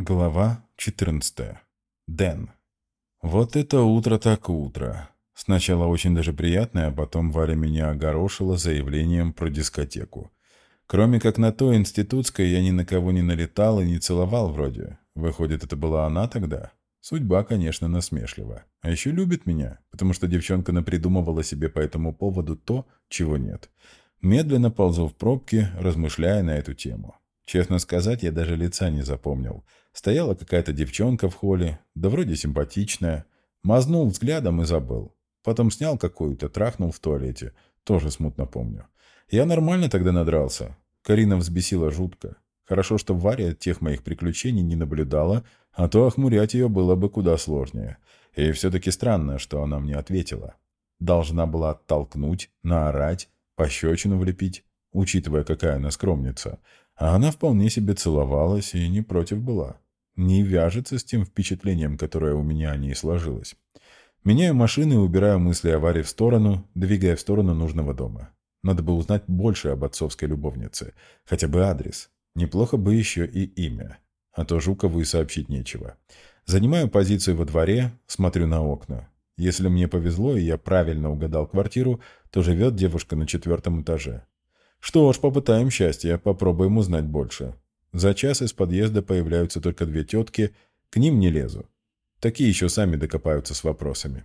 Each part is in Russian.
Глава 14. Дэн. Вот это утро так утро. Сначала очень даже приятное, а потом Варя меня огорошила заявлением про дискотеку. Кроме как на той институтской я ни на кого не налетал и не целовал вроде. Выходит, это была она тогда? Судьба, конечно, насмешлива. А еще любит меня, потому что девчонка напридумывала себе по этому поводу то, чего нет. Медленно ползу в пробки, размышляя на эту тему. Честно сказать, я даже лица не запомнил. Стояла какая-то девчонка в холле, да вроде симпатичная. Мазнул взглядом и забыл. Потом снял какую-то, трахнул в туалете. Тоже смутно помню. Я нормально тогда надрался. Карина взбесила жутко. Хорошо, что Варя тех моих приключений не наблюдала, а то охмурять ее было бы куда сложнее. И все-таки странно, что она мне ответила. Должна была оттолкнуть, наорать, пощечину влепить, учитывая, какая она скромница. А она вполне себе целовалась и не против была. Не вяжется с тем впечатлением, которое у меня о ней сложилось. Меняю машины и убираю мысли о Варе в сторону, двигая в сторону нужного дома. Надо бы узнать больше об отцовской любовнице. Хотя бы адрес. Неплохо бы еще и имя. А то Жукову и сообщить нечего. Занимаю позицию во дворе, смотрю на окна. Если мне повезло и я правильно угадал квартиру, то живет девушка на четвертом этаже. Что ж, попытаем счастье, попробуем узнать больше. За час из подъезда появляются только две тетки, к ним не лезу. Такие еще сами докопаются с вопросами.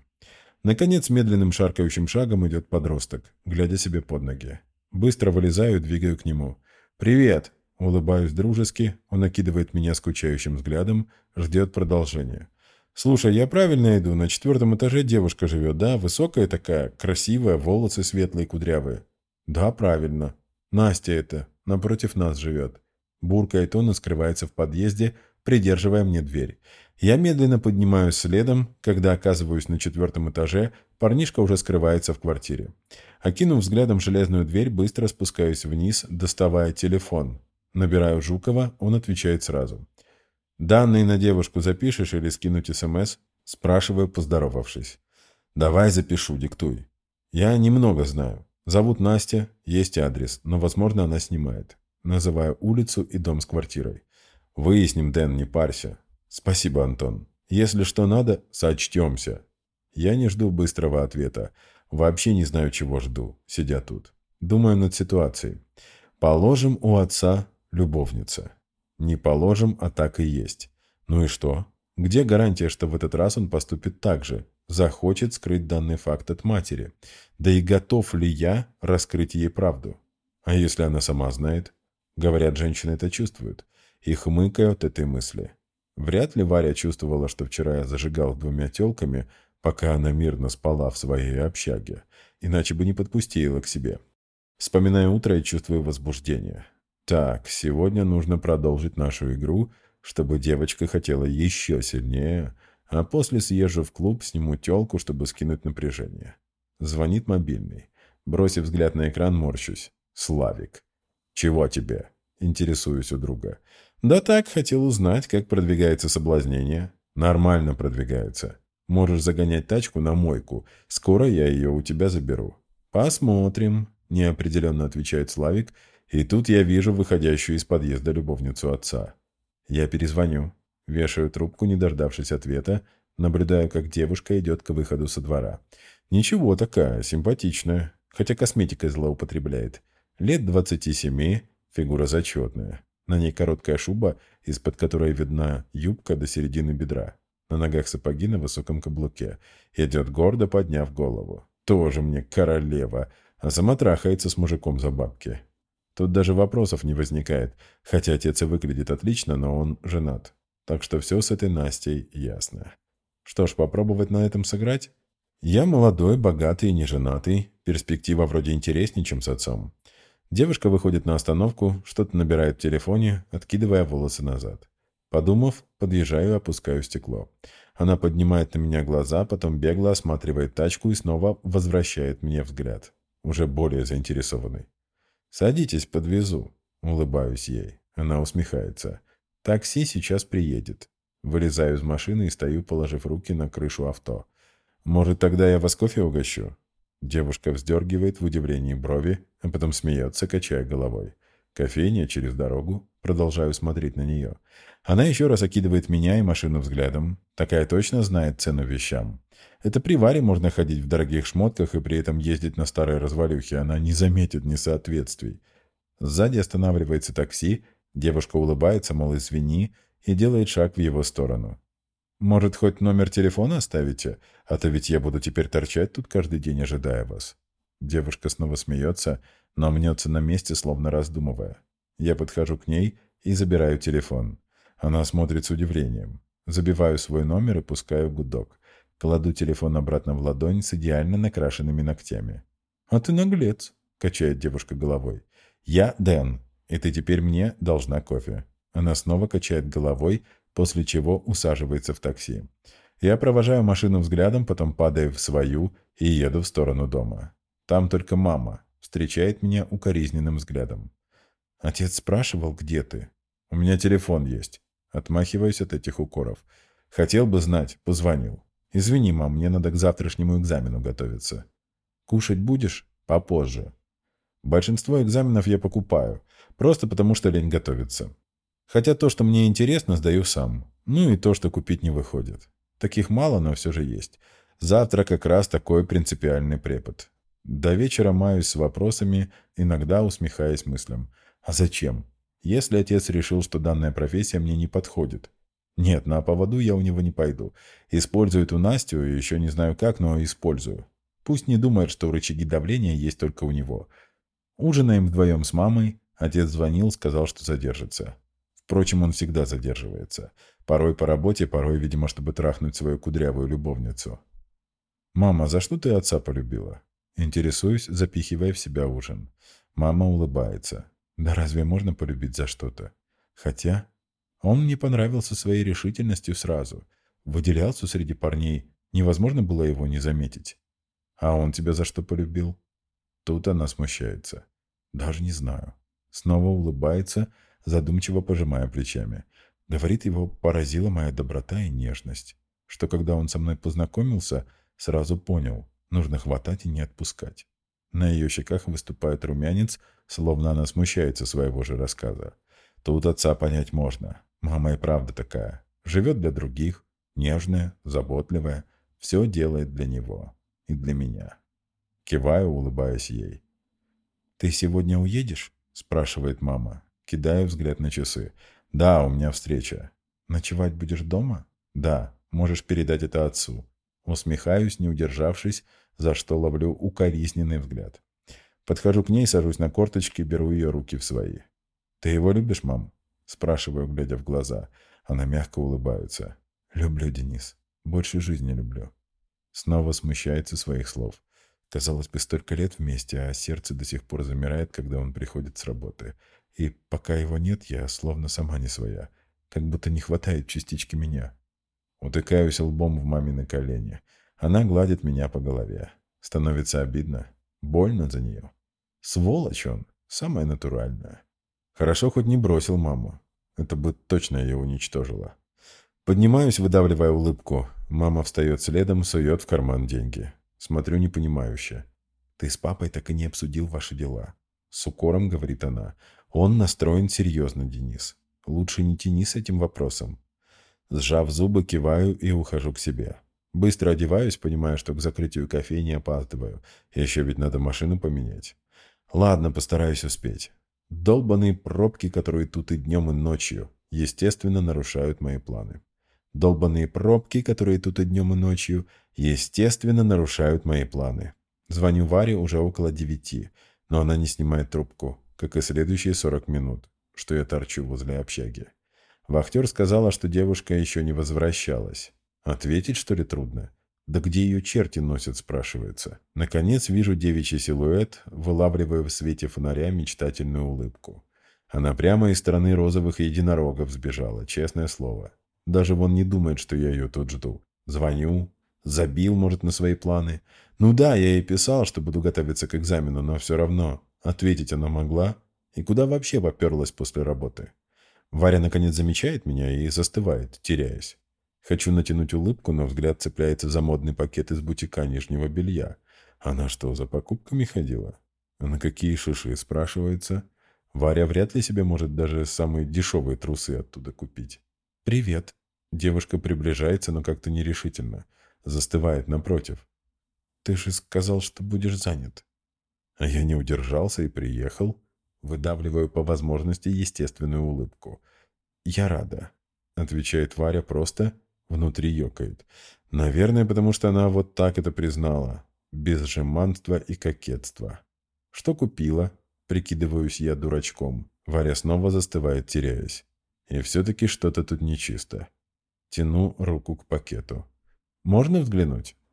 Наконец, медленным шаркающим шагом идет подросток, глядя себе под ноги. Быстро вылезаю и двигаю к нему. «Привет!» Улыбаюсь дружески, он накидывает меня скучающим взглядом, ждет продолжения. «Слушай, я правильно иду? На четвертом этаже девушка живет, да? Высокая такая, красивая, волосы светлые, кудрявые». «Да, правильно. Настя это, напротив нас живет. Буркает он и скрывается в подъезде, придерживая мне дверь. Я медленно поднимаюсь следом, когда оказываюсь на четвертом этаже, парнишка уже скрывается в квартире. Окинув взглядом железную дверь, быстро спускаюсь вниз, доставая телефон. Набираю Жукова, он отвечает сразу. «Данные на девушку запишешь или скинуть СМС?» Спрашиваю, поздоровавшись. «Давай запишу, диктуй. Я немного знаю. Зовут Настя, есть адрес, но, возможно, она снимает. Называю улицу и дом с квартирой. Выясним, Дэн, не парься. Спасибо, Антон. Если что надо, сочтемся. Я не жду быстрого ответа. Вообще не знаю, чего жду, сидя тут. Думаю над ситуацией. Положим, у отца любовница. Не положим, а так и есть. Ну и что? Где гарантия, что в этот раз он поступит так же? Захочет скрыть данный факт от матери. Да и готов ли я раскрыть ей правду? А если она сама знает? Говорят, женщины это чувствуют. И хмыкают этой мысли. Вряд ли Варя чувствовала, что вчера я зажигал двумя телками, пока она мирно спала в своей общаге. Иначе бы не подпустила к себе. Вспоминаю утро и чувствую возбуждение. Так, сегодня нужно продолжить нашу игру, чтобы девочка хотела еще сильнее а после съезжу в клуб, сниму телку, чтобы скинуть напряжение. Звонит мобильный. Бросив взгляд на экран, морщусь. Славик. «Чего тебе?» Интересуюсь у друга. «Да так, хотел узнать, как продвигается соблазнение». «Нормально продвигается. Можешь загонять тачку на мойку. Скоро я ее у тебя заберу». «Посмотрим», – неопределенно отвечает Славик, и тут я вижу выходящую из подъезда любовницу отца. «Я перезвоню», Вешаю трубку, не дождавшись ответа, наблюдаю, как девушка идет к выходу со двора. Ничего такая, симпатичная, хотя косметикой злоупотребляет. Лет двадцати семи, фигура зачетная. На ней короткая шуба, из-под которой видна юбка до середины бедра. На ногах сапоги на высоком каблуке. Идет гордо, подняв голову. Тоже мне королева, а сама трахается с мужиком за бабки. Тут даже вопросов не возникает, хотя отец и выглядит отлично, но он женат. Так что все с этой Настей ясно. Что ж, попробовать на этом сыграть? Я молодой, богатый и неженатый. Перспектива вроде интереснее, чем с отцом. Девушка выходит на остановку, что-то набирает в телефоне, откидывая волосы назад. Подумав, подъезжаю и опускаю стекло. Она поднимает на меня глаза, потом бегло осматривает тачку и снова возвращает мне взгляд. Уже более заинтересованный. «Садитесь, подвезу», — улыбаюсь ей. Она усмехается. Такси сейчас приедет. Вылезаю из машины и стою, положив руки на крышу авто. Может, тогда я вас кофе угощу? Девушка вздергивает в удивлении брови, а потом смеется, качая головой. Кофейня через дорогу. Продолжаю смотреть на нее. Она еще раз окидывает меня и машину взглядом. Такая точно знает цену вещам. Это при Варе можно ходить в дорогих шмотках и при этом ездить на старой развалюхе. Она не заметит несоответствий. Сзади останавливается такси. Девушка улыбается, мол, извини, и делает шаг в его сторону. «Может, хоть номер телефона оставите? А то ведь я буду теперь торчать тут каждый день, ожидая вас». Девушка снова смеется, но мнется на месте, словно раздумывая. Я подхожу к ней и забираю телефон. Она смотрит с удивлением. Забиваю свой номер и пускаю гудок. Кладу телефон обратно в ладонь с идеально накрашенными ногтями. «А ты наглец», — качает девушка головой. «Я Дэн, и ты теперь мне должна кофе». Она снова качает головой, после чего усаживается в такси. Я провожаю машину взглядом, потом падаю в свою и еду в сторону дома. Там только мама встречает меня укоризненным взглядом. Отец спрашивал, где ты? У меня телефон есть. Отмахиваюсь от этих укоров. Хотел бы знать, позвонил. Извини, мам, мне надо к завтрашнему экзамену готовиться. Кушать будешь? Попозже. Большинство экзаменов я покупаю, просто потому что лень готовиться. Хотя то, что мне интересно, сдаю сам. Ну и то, что купить не выходит. Таких мало, но все же есть. Завтра как раз такой принципиальный препод. До вечера маюсь с вопросами, иногда усмехаясь мыслям. А зачем? Если отец решил, что данная профессия мне не подходит. Нет, на поводу я у него не пойду. Использую эту Настю, еще не знаю как, но использую. Пусть не думает, что рычаги давления есть только у него. Ужинаем вдвоем с мамой. Отец звонил, сказал, что задержится. Впрочем, он всегда задерживается. Порой по работе, порой, видимо, чтобы трахнуть свою кудрявую любовницу. «Мама, за что ты отца полюбила?» Интересуюсь, запихивая в себя ужин. Мама улыбается. «Да разве можно полюбить за что-то?» Хотя он мне понравился своей решительностью сразу. Выделялся среди парней. Невозможно было его не заметить. «А он тебя за что полюбил?» Тут она смущается. «Даже не знаю». Снова улыбается, задумчиво пожимая плечами. Говорит, его поразила моя доброта и нежность, что когда он со мной познакомился, сразу понял, нужно хватать и не отпускать. На ее щеках выступает румянец, словно она смущается своего же рассказа. Тут отца понять можно. Мама и правда такая. Живет для других, нежная, заботливая, все делает для него и для меня. Киваю, улыбаясь ей. «Ты сегодня уедешь?» – спрашивает мама. Кидаю взгляд на часы. «Да, у меня встреча». «Ночевать будешь дома?» «Да, можешь передать это отцу». Усмехаюсь, не удержавшись, за что ловлю укоризненный взгляд. Подхожу к ней, сажусь на корточки, беру ее руки в свои. «Ты его любишь, мам?» Спрашиваю, глядя в глаза. Она мягко улыбается. «Люблю, Денис. Больше жизни люблю». Снова смущается своих слов. Казалось бы, столько лет вместе, а сердце до сих пор замирает, когда он приходит с работы. И пока его нет, я словно сама не своя. Как будто не хватает частички меня. Утыкаюсь лбом в мамины колени. Она гладит меня по голове. Становится обидно. Больно за нее. Сволочь он. Самое натуральное. Хорошо хоть не бросил маму. Это бы точно ее уничтожило. Поднимаюсь, выдавливая улыбку. Мама встает следом, сует в карман деньги. Смотрю непонимающе. «Ты с папой так и не обсудил ваши дела». С укором говорит она. Он настроен серьезно, Денис. Лучше не тяни с этим вопросом. Сжав зубы, киваю и ухожу к себе. Быстро одеваюсь, понимая, что к закрытию кофейни опаздываю. Еще ведь надо машину поменять. Ладно, постараюсь успеть. Долбаные пробки, которые тут и днем, и ночью, естественно, нарушают мои планы. Долбаные пробки, которые тут и днем, и ночью, естественно, нарушают мои планы. Звоню Варе уже около девяти, но она не снимает трубку как и следующие 40 минут, что я торчу возле общаги. Вахтер сказала, что девушка еще не возвращалась. Ответить, что ли, трудно? Да где ее черти носят, спрашивается. Наконец вижу девичий силуэт, вылавливая в свете фонаря мечтательную улыбку. Она прямо из стороны розовых единорогов сбежала, честное слово. Даже вон не думает, что я ее тут жду. Звоню. Забил, может, на свои планы. Ну да, я ей писал, что буду готовиться к экзамену, но все равно. Ответить она могла. И куда вообще поперлась после работы? Варя наконец замечает меня и застывает, теряясь. Хочу натянуть улыбку, но взгляд цепляется за модный пакет из бутика нижнего белья. Она что, за покупками ходила? На какие шиши, спрашивается? Варя вряд ли себе может даже самые дешевые трусы оттуда купить. «Привет». Девушка приближается, но как-то нерешительно. Застывает напротив. «Ты же сказал, что будешь занят». А я не удержался и приехал. Выдавливаю по возможности естественную улыбку. «Я рада», — отвечает Варя просто, внутри ёкает. Наверное, потому что она вот так это признала. Без жеманства и кокетства. «Что купила?» Прикидываюсь я дурачком. Варя снова застывает, теряясь. И все-таки что-то тут нечисто. Тяну руку к пакету. «Можно взглянуть?»